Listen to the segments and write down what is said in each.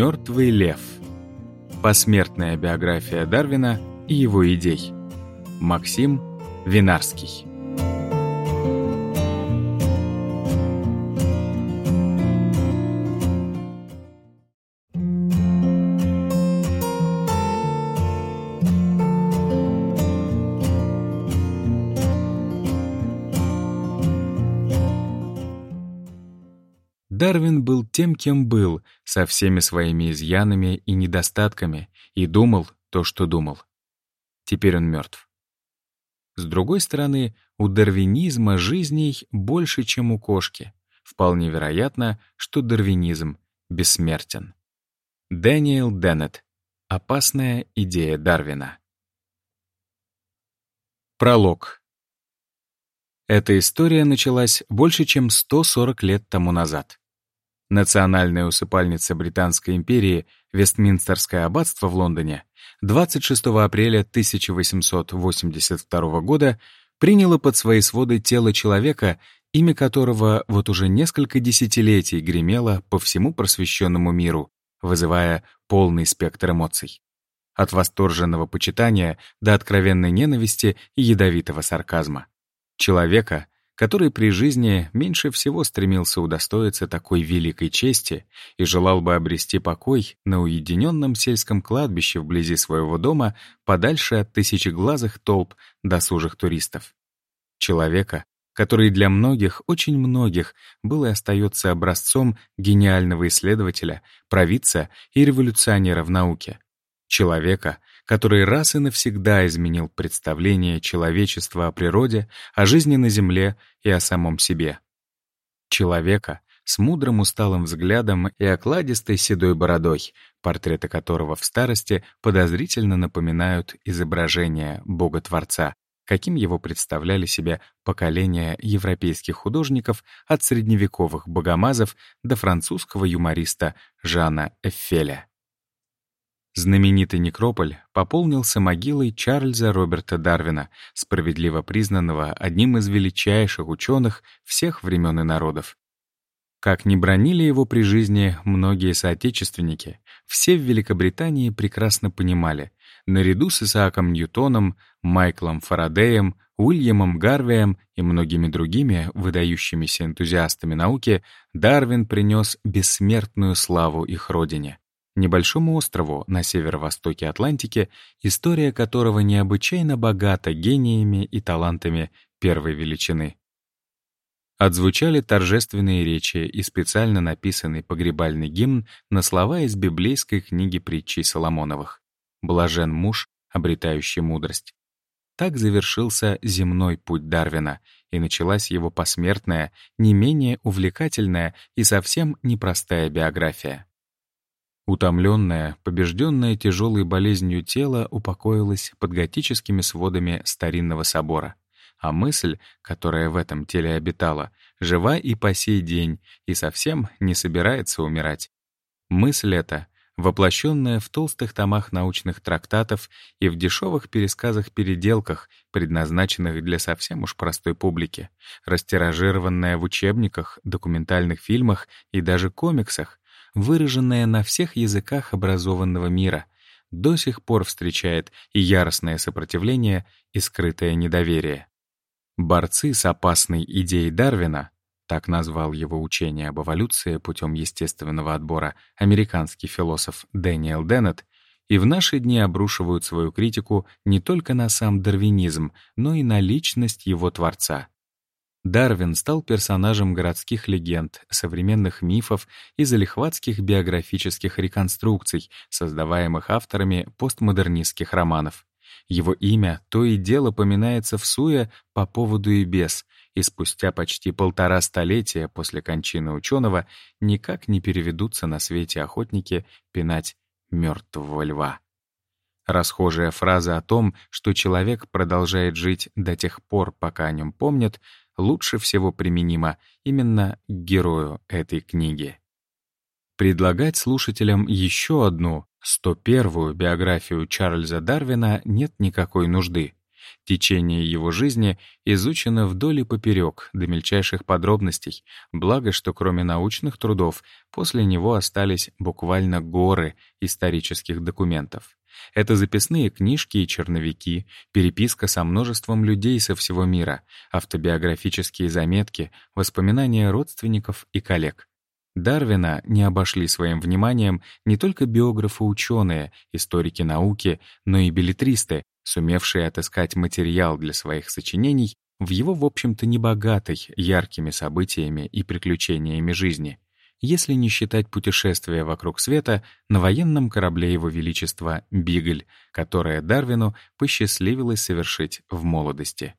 Мертвый лев. Посмертная биография Дарвина и его идей. Максим Винарский. Дарвин был тем, кем был, со всеми своими изъянами и недостатками, и думал то, что думал. Теперь он мертв. С другой стороны, у дарвинизма жизней больше, чем у кошки. Вполне вероятно, что дарвинизм бессмертен. Дэниел Деннет. Опасная идея Дарвина. Пролог. Эта история началась больше, чем 140 лет тому назад. Национальная усыпальница Британской империи Вестминстерское аббатство в Лондоне 26 апреля 1882 года приняло под свои своды тело человека, имя которого вот уже несколько десятилетий гремело по всему просвещенному миру, вызывая полный спектр эмоций. От восторженного почитания до откровенной ненависти и ядовитого сарказма. Человека — который при жизни меньше всего стремился удостоиться такой великой чести и желал бы обрести покой на уединенном сельском кладбище вблизи своего дома, подальше от тысячеглазых толп досужих туристов. Человека, который для многих, очень многих, был и остается образцом гениального исследователя, провидца и революционера в науке. Человека, который раз и навсегда изменил представление человечества о природе, о жизни на Земле и о самом себе. Человека с мудрым усталым взглядом и окладистой седой бородой, портреты которого в старости подозрительно напоминают изображение Бога-творца, каким его представляли себе поколения европейских художников от средневековых богомазов до французского юмориста Жана Эффеля. Знаменитый некрополь пополнился могилой Чарльза Роберта Дарвина, справедливо признанного одним из величайших ученых всех времен и народов. Как ни бронили его при жизни многие соотечественники, все в Великобритании прекрасно понимали, наряду с Исааком Ньютоном, Майклом Фарадеем, Уильямом Гарвеем и многими другими выдающимися энтузиастами науки, Дарвин принес бессмертную славу их родине небольшому острову на северо-востоке Атлантики, история которого необычайно богата гениями и талантами первой величины. Отзвучали торжественные речи и специально написанный погребальный гимн на слова из библейской книги притчей Соломоновых «Блажен муж, обретающий мудрость». Так завершился земной путь Дарвина, и началась его посмертная, не менее увлекательная и совсем непростая биография. Утомленное, побежденное тяжелой болезнью тело упокоилось под готическими сводами старинного собора, а мысль, которая в этом теле обитала, жива и по сей день и совсем не собирается умирать. Мысль эта, воплощенная в толстых томах научных трактатов и в дешевых пересказах-переделках, предназначенных для совсем уж простой публики, растиражированная в учебниках, документальных фильмах и даже комиксах, выраженная на всех языках образованного мира, до сих пор встречает и яростное сопротивление, и скрытое недоверие. Борцы с опасной идеей Дарвина, так назвал его учение об эволюции путем естественного отбора американский философ Дэниел Деннет, и в наши дни обрушивают свою критику не только на сам дарвинизм, но и на личность его творца. Дарвин стал персонажем городских легенд, современных мифов и залихватских биографических реконструкций, создаваемых авторами постмодернистских романов. Его имя то и дело поминается в суе по поводу и без, и спустя почти полтора столетия после кончины ученого никак не переведутся на свете охотники пинать мертвого льва. Расхожая фраза о том, что человек продолжает жить до тех пор, пока о нем помнят, лучше всего применима именно к герою этой книги. Предлагать слушателям еще одну, 101-ю биографию Чарльза Дарвина нет никакой нужды. Течение его жизни изучено вдоль и поперек, до мельчайших подробностей, благо, что кроме научных трудов, после него остались буквально горы исторических документов. Это записные книжки и черновики, переписка со множеством людей со всего мира, автобиографические заметки, воспоминания родственников и коллег. Дарвина не обошли своим вниманием не только биографы-ученые, историки науки, но и билетристы, сумевшие отыскать материал для своих сочинений в его, в общем-то, небогатой, яркими событиями и приключениями жизни, если не считать путешествия вокруг света на военном корабле Его Величества «Бигль», которое Дарвину посчастливилось совершить в молодости.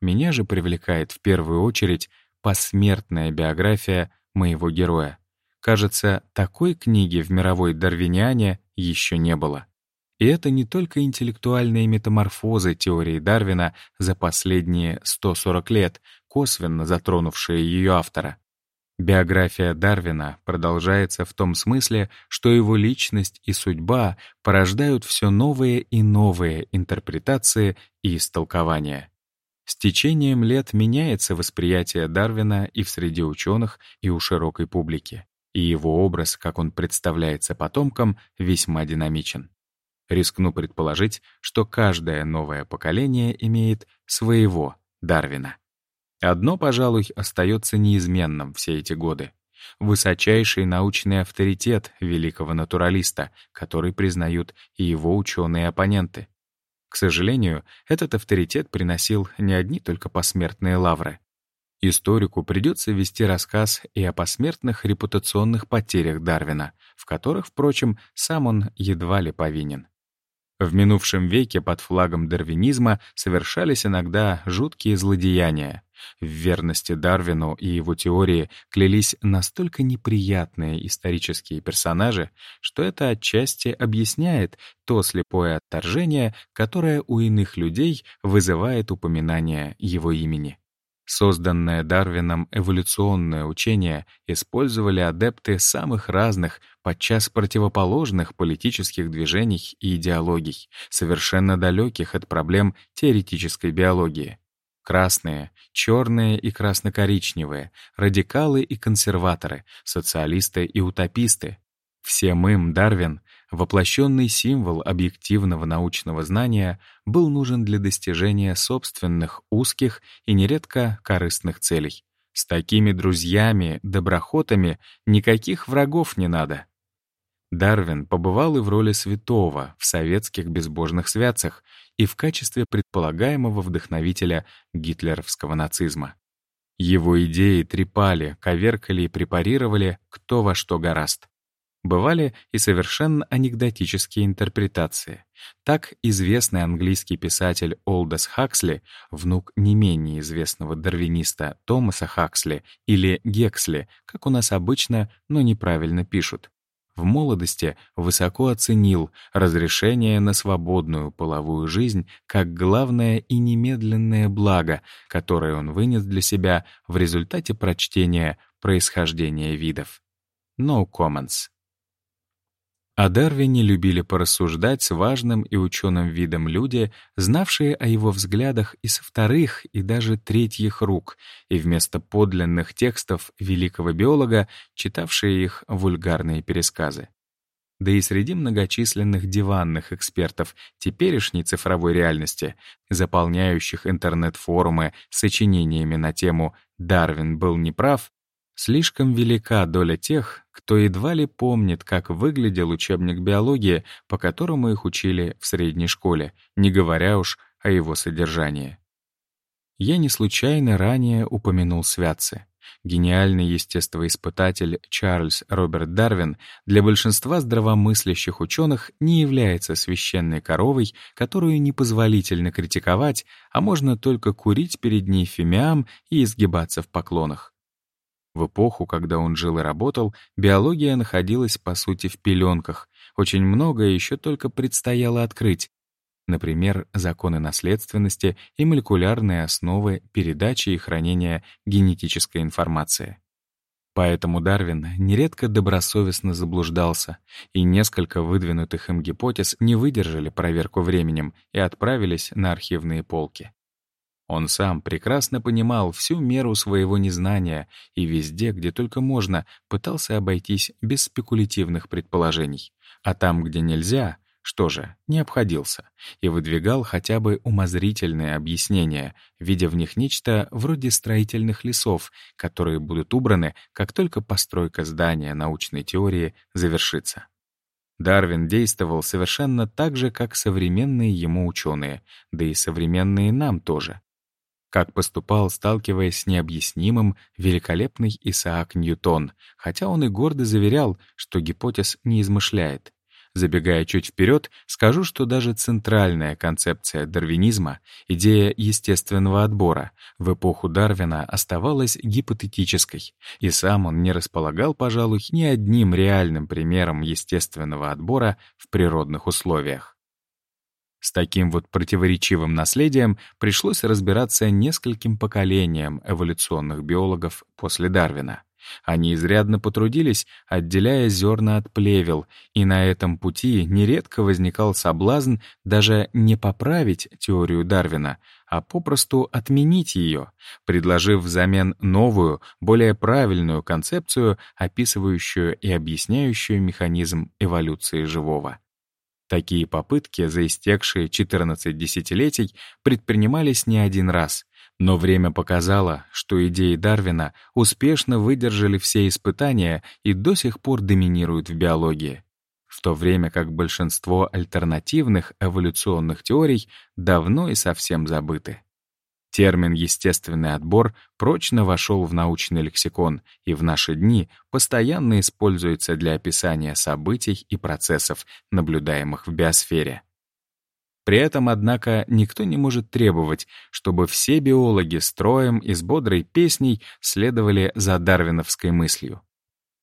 Меня же привлекает в первую очередь посмертная биография моего героя. Кажется, такой книги в мировой дарвиниане еще не было. И это не только интеллектуальные метаморфозы теории Дарвина за последние 140 лет, косвенно затронувшие ее автора. Биография Дарвина продолжается в том смысле, что его личность и судьба порождают все новые и новые интерпретации и истолкования. С течением лет меняется восприятие Дарвина и в среде ученых, и у широкой публики, и его образ, как он представляется потомкам, весьма динамичен. Рискну предположить, что каждое новое поколение имеет своего Дарвина. Одно, пожалуй, остается неизменным все эти годы. Высочайший научный авторитет великого натуралиста, который признают и его ученые-оппоненты. К сожалению, этот авторитет приносил не одни только посмертные лавры. Историку придется вести рассказ и о посмертных репутационных потерях Дарвина, в которых, впрочем, сам он едва ли повинен. В минувшем веке под флагом дарвинизма совершались иногда жуткие злодеяния. В верности Дарвину и его теории клялись настолько неприятные исторические персонажи, что это отчасти объясняет то слепое отторжение, которое у иных людей вызывает упоминание его имени. Созданное Дарвином эволюционное учение использовали адепты самых разных, подчас противоположных политических движений и идеологий, совершенно далеких от проблем теоретической биологии. Красные, черные и красно-коричневые, радикалы и консерваторы, социалисты и утописты. Всем им Дарвин Воплощенный символ объективного научного знания был нужен для достижения собственных узких и нередко корыстных целей. С такими друзьями, доброхотами никаких врагов не надо. Дарвин побывал и в роли святого в советских безбожных святцах и в качестве предполагаемого вдохновителя гитлеровского нацизма. Его идеи трепали, коверкали и препарировали кто во что гораст. Бывали и совершенно анекдотические интерпретации. Так известный английский писатель Олдос Хаксли, внук не менее известного дарвиниста Томаса Хаксли или Гексли, как у нас обычно, но неправильно пишут, в молодости высоко оценил разрешение на свободную половую жизнь как главное и немедленное благо, которое он вынес для себя в результате прочтения «Происхождения видов». No comments. О Дарвине любили порассуждать с важным и ученым видом люди, знавшие о его взглядах и со вторых, и даже третьих рук, и вместо подлинных текстов великого биолога читавшие их вульгарные пересказы. Да и среди многочисленных диванных экспертов теперешней цифровой реальности, заполняющих интернет-форумы сочинениями на тему «Дарвин был неправ», Слишком велика доля тех, кто едва ли помнит, как выглядел учебник биологии, по которому их учили в средней школе, не говоря уж о его содержании. Я не случайно ранее упомянул Святцы. Гениальный естествоиспытатель Чарльз Роберт Дарвин для большинства здравомыслящих ученых не является священной коровой, которую непозволительно критиковать, а можно только курить перед ней фимиам и изгибаться в поклонах. В эпоху, когда он жил и работал, биология находилась, по сути, в пеленках. Очень многое еще только предстояло открыть. Например, законы наследственности и молекулярные основы передачи и хранения генетической информации. Поэтому Дарвин нередко добросовестно заблуждался, и несколько выдвинутых им гипотез не выдержали проверку временем и отправились на архивные полки. Он сам прекрасно понимал всю меру своего незнания и везде, где только можно, пытался обойтись без спекулятивных предположений. А там, где нельзя, что же, не обходился и выдвигал хотя бы умозрительные объяснения, видя в них нечто вроде строительных лесов, которые будут убраны, как только постройка здания научной теории завершится. Дарвин действовал совершенно так же, как современные ему ученые, да и современные нам тоже. Как поступал, сталкиваясь с необъяснимым, великолепный Исаак Ньютон, хотя он и гордо заверял, что гипотез не измышляет. Забегая чуть вперед, скажу, что даже центральная концепция дарвинизма, идея естественного отбора, в эпоху Дарвина оставалась гипотетической, и сам он не располагал, пожалуй, ни одним реальным примером естественного отбора в природных условиях. С таким вот противоречивым наследием пришлось разбираться нескольким поколениям эволюционных биологов после Дарвина. Они изрядно потрудились, отделяя зерна от плевел, и на этом пути нередко возникал соблазн даже не поправить теорию Дарвина, а попросту отменить ее, предложив взамен новую, более правильную концепцию, описывающую и объясняющую механизм эволюции живого. Такие попытки за истекшие 14 десятилетий предпринимались не один раз, но время показало, что идеи Дарвина успешно выдержали все испытания и до сих пор доминируют в биологии, в то время как большинство альтернативных эволюционных теорий давно и совсем забыты. Термин «естественный отбор» прочно вошел в научный лексикон и в наши дни постоянно используется для описания событий и процессов, наблюдаемых в биосфере. При этом, однако, никто не может требовать, чтобы все биологи строем и с бодрой песней следовали за дарвиновской мыслью.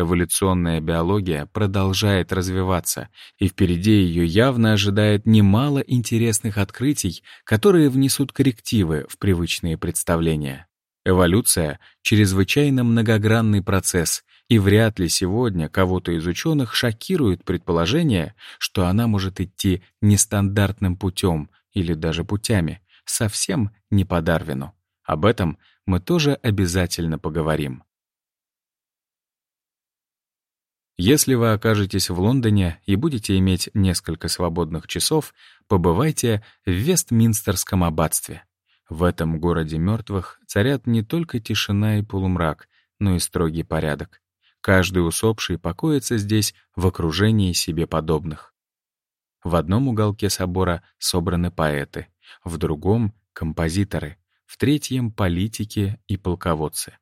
Эволюционная биология продолжает развиваться, и впереди ее явно ожидает немало интересных открытий, которые внесут коррективы в привычные представления. Эволюция — чрезвычайно многогранный процесс, и вряд ли сегодня кого-то из ученых шокирует предположение, что она может идти нестандартным путем или даже путями, совсем не по Дарвину. Об этом мы тоже обязательно поговорим. Если вы окажетесь в Лондоне и будете иметь несколько свободных часов, побывайте в Вестминстерском аббатстве. В этом городе мертвых царят не только тишина и полумрак, но и строгий порядок. Каждый усопший покоится здесь в окружении себе подобных. В одном уголке собора собраны поэты, в другом — композиторы, в третьем — политики и полководцы.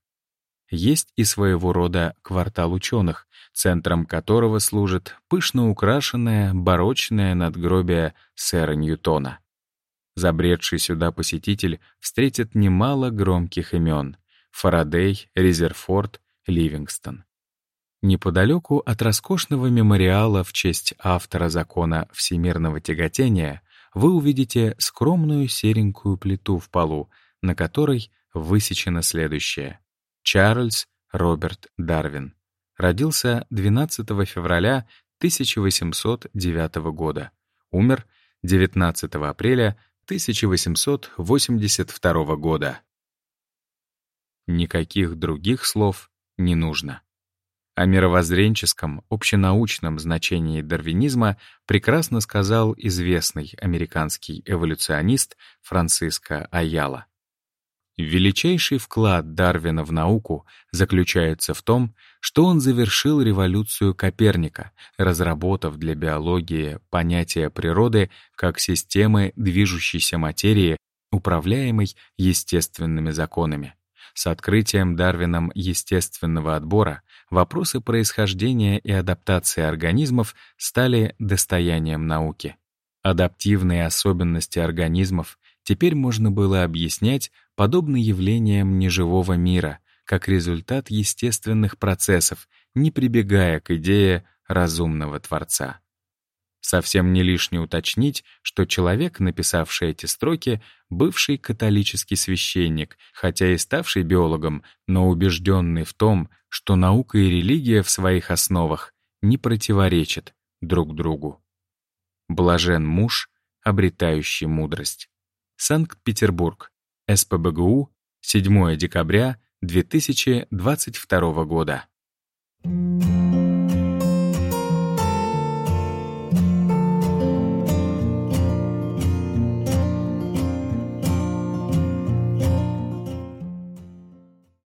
Есть и своего рода квартал ученых, центром которого служит пышно украшенное барочное надгробие сэра Ньютона. Забредший сюда посетитель встретит немало громких имен — Фарадей, Резерфорд, Ливингстон. Неподалеку от роскошного мемориала в честь автора закона всемирного тяготения вы увидите скромную серенькую плиту в полу, на которой высечено следующее. Чарльз Роберт Дарвин. Родился 12 февраля 1809 года. Умер 19 апреля 1882 года. Никаких других слов не нужно. О мировоззренческом, общенаучном значении дарвинизма прекрасно сказал известный американский эволюционист Франциско Аяла. Величайший вклад Дарвина в науку заключается в том, что он завершил революцию Коперника, разработав для биологии понятие природы как системы движущейся материи, управляемой естественными законами. С открытием Дарвином естественного отбора вопросы происхождения и адаптации организмов стали достоянием науки. Адаптивные особенности организмов теперь можно было объяснять подобно явлениям неживого мира, как результат естественных процессов, не прибегая к идее разумного Творца. Совсем не лишне уточнить, что человек, написавший эти строки, бывший католический священник, хотя и ставший биологом, но убежденный в том, что наука и религия в своих основах не противоречат друг другу. Блажен муж, обретающий мудрость. Санкт-Петербург. СПБГУ. 7 декабря 2022 года. Thank you.